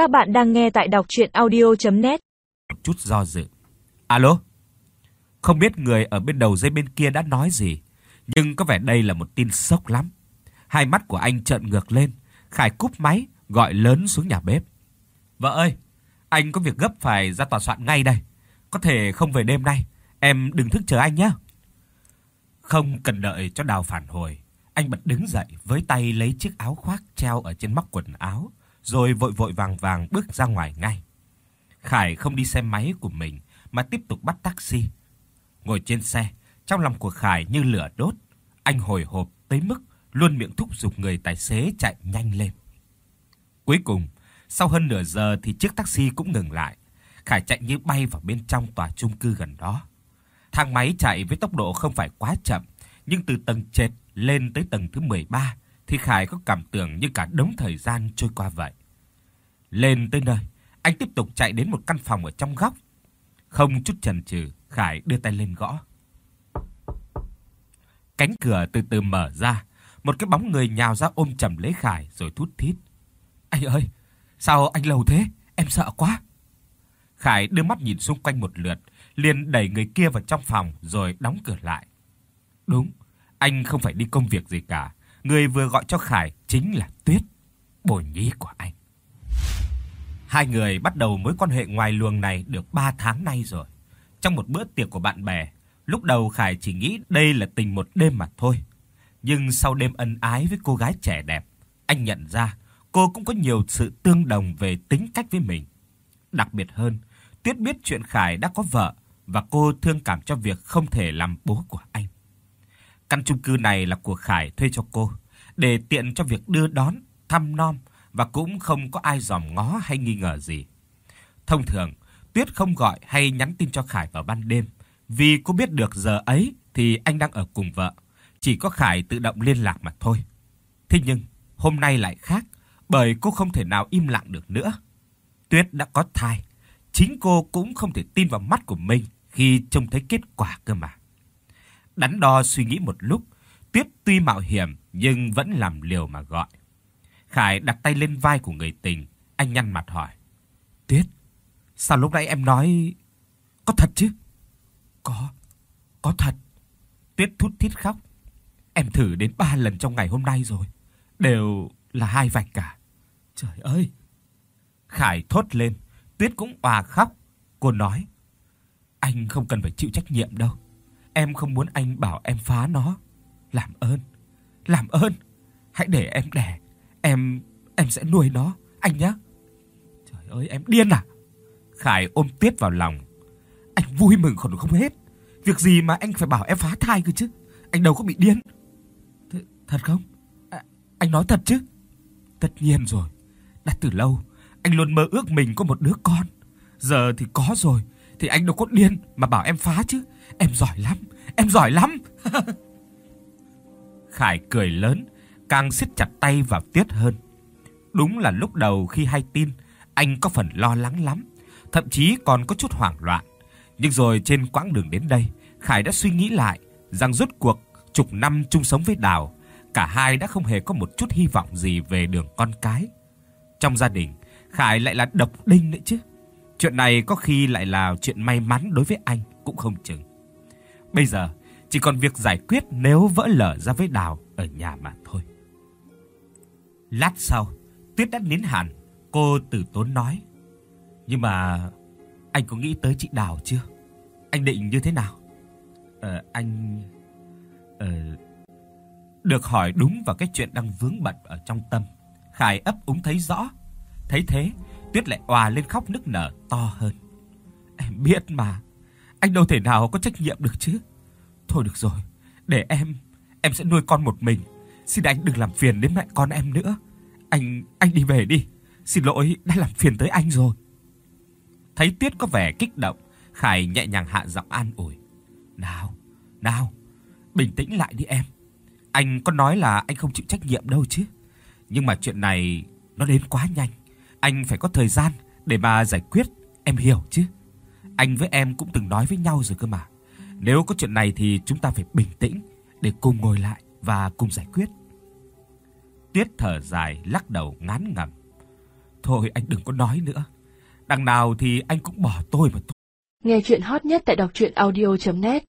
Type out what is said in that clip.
Các bạn đang nghe tại đọc audio net Một chút do dự. Alo? Không biết người ở bên đầu dây bên kia đã nói gì, nhưng có vẻ đây là một tin sốc lắm. Hai mắt của anh trợn ngược lên, Khải cúp máy, gọi lớn xuống nhà bếp. "Vợ ơi, anh có việc gấp phải ra tòa soạn ngay đây. Có thể không về đêm nay, em đừng thức chờ anh nhé." Không cần đợi cho Đào phản hồi, anh bật đứng dậy với tay lấy chiếc áo khoác treo ở trên móc quần áo, rồi vội vội vàng vàng bước ra ngoài ngay. Khải không đi xe máy của mình mà tiếp tục bắt taxi. Ngồi trên xe, trong lòng của Khải như lửa đốt, anh hồi hộp tới mức luôn miệng thúc giục người tài xế chạy nhanh lên. Cuối cùng, sau hơn nửa giờ thì chiếc taxi cũng ngừng lại. Khải chạy như bay vào bên trong tòa chung cư gần đó. Thang máy chạy với tốc độ không phải quá chậm, nhưng từ tầng trệt lên tới tầng thứ 13 thì Khải có cảm tưởng như cả đống thời gian trôi qua vậy. Lên tới nơi, anh tiếp tục chạy đến một căn phòng ở trong góc. Không chút chần chừ, Khải đưa tay lên gõ. Cánh cửa từ từ mở ra, một cái bóng người nhào ra ôm chầm lấy Khải rồi thút thít. "Anh ơi, sao anh lâu thế? Em sợ quá." Khải đưa mắt nhìn xung quanh một lượt, liền đẩy người kia vào trong phòng rồi đóng cửa lại. Đúng, anh không phải đi công việc gì cả, người vừa gọi cho Khải chính là Tuyết, bồ nhí của anh. Hai người bắt đầu mối quan hệ ngoài luồng này được 3 tháng nay rồi. Trong một bữa tiệc của bạn bè, lúc đầu Khải chỉ nghĩ đây là tình một đêm mà thôi. Nhưng sau đêm ân ái với cô gái trẻ đẹp, anh nhận ra cô cũng có nhiều sự tương đồng về tính cách với mình. Đặc biệt hơn, Tuyết biết chuyện Khải đã có vợ và cô thương cảm cho việc không thể làm bố của anh. Căn chung cư này là của Khải thuê cho cô, để tiện cho việc đưa đón, thăm nom và cũng không có ai dòm ngó hay nghi ngờ gì. Thông thường, Tuyết không gọi hay nhắn tin cho Khải vào ban đêm, vì cô biết được giờ ấy thì anh đang ở cùng vợ, chỉ có Khải tự động liên lạc mà thôi. Thế nhưng, hôm nay lại khác, bởi cô không thể nào im lặng được nữa. Tuyết đã có thai, chính cô cũng không thể tin vào mắt của mình khi trông thấy kết quả cơ mà. Đắn đo suy nghĩ một lúc, Tuyết tuy mạo hiểm nhưng vẫn làm liều mà gọi. Khải đặt tay lên vai của người tình, anh nhăn mặt hỏi: "Tuyết, sao lúc nãy em nói có thật chứ?" "Có, có thật." Tuyết thút thít khóc. "Em thử đến 3 lần trong ngày hôm nay rồi, đều là hai vạch cả." "Trời ơi." Khải thốt lên, Tuyết cũng òa khóc. Cô nói: "Anh không cần phải chịu trách nhiệm đâu. Em không muốn anh bảo em phá nó. Làm ơn, làm ơn, hãy để em đẻ, em em sẽ nuôi nó, anh nhé." Trời ơi, em điên à? Khải ôm Tuyết vào lòng. Anh vui mừng còn không hết. Việc gì mà anh phải bảo em phá thai cơ chứ? Anh đâu có bị điên. Th thật không? À, anh nói thật chứ? Tất nhiên rồi. Đã từ lâu anh luôn mơ ước mình có một đứa con. Giờ thì có rồi thì anh đâu có điên mà bảo em phá chứ. Em giỏi lắm, em giỏi lắm. Khải cười lớn, càng siết chặt tay vào Tuyết hơn. Đúng là lúc đầu khi hay tin, anh có phần lo lắng lắm, thậm chí còn có chút hoảng loạn. Nhưng rồi trên quãng đường đến đây, Khải đã suy nghĩ lại rằng rốt cuộc chục năm chung sống với Đào, cả hai đã không hề có một chút hy vọng gì về đường con cái. Trong gia đình, Khải lại là độc đinh nữa chứ. Chuyện này có khi lại là chuyện may mắn đối với anh cũng không chừng. Bây giờ chỉ còn việc giải quyết nếu vỡ lở ra với Đào ở nhà mà thôi. Lát sau, Tuyết đã nín hẳn, cô từ tốn nói: "Nhưng mà anh có nghĩ tới chị Đào chưa? Anh định như thế nào?" "Ờ anh ờ được hỏi đúng vào cái chuyện đang vướng bận ở trong tâm, Khải ấp úng thấy rõ. Thấy thế, Tuyết lại òa lên khóc nức nở to hơn. "Em biết mà, anh đâu thể nào có trách nhiệm được chứ. Thôi được rồi, để em, em sẽ nuôi con một mình. Xin anh đừng làm phiền đến mẹ con em nữa. Anh anh đi về đi. Xin lỗi đã làm phiền tới anh rồi." Thấy Tuyết có vẻ kích động, Khải nhẹ nhàng hạ giọng an ủi. "Nào, nào, bình tĩnh lại đi em. Anh có nói là anh không chịu trách nhiệm đâu chứ. Nhưng mà chuyện này nó đến quá nhanh, anh phải có thời gian để mà giải quyết, em hiểu chứ? Anh với em cũng từng nói với nhau rồi cơ mà. Nếu có chuyện này thì chúng ta phải bình tĩnh để cùng ngồi lại và cùng giải quyết." Tuyết thở dài lắc đầu ngán ngẩm. Thôi anh đừng có nói nữa. Đằng nào thì anh cũng bỏ tôi mà. Nghe chuyện hot nhất tại đọc audio net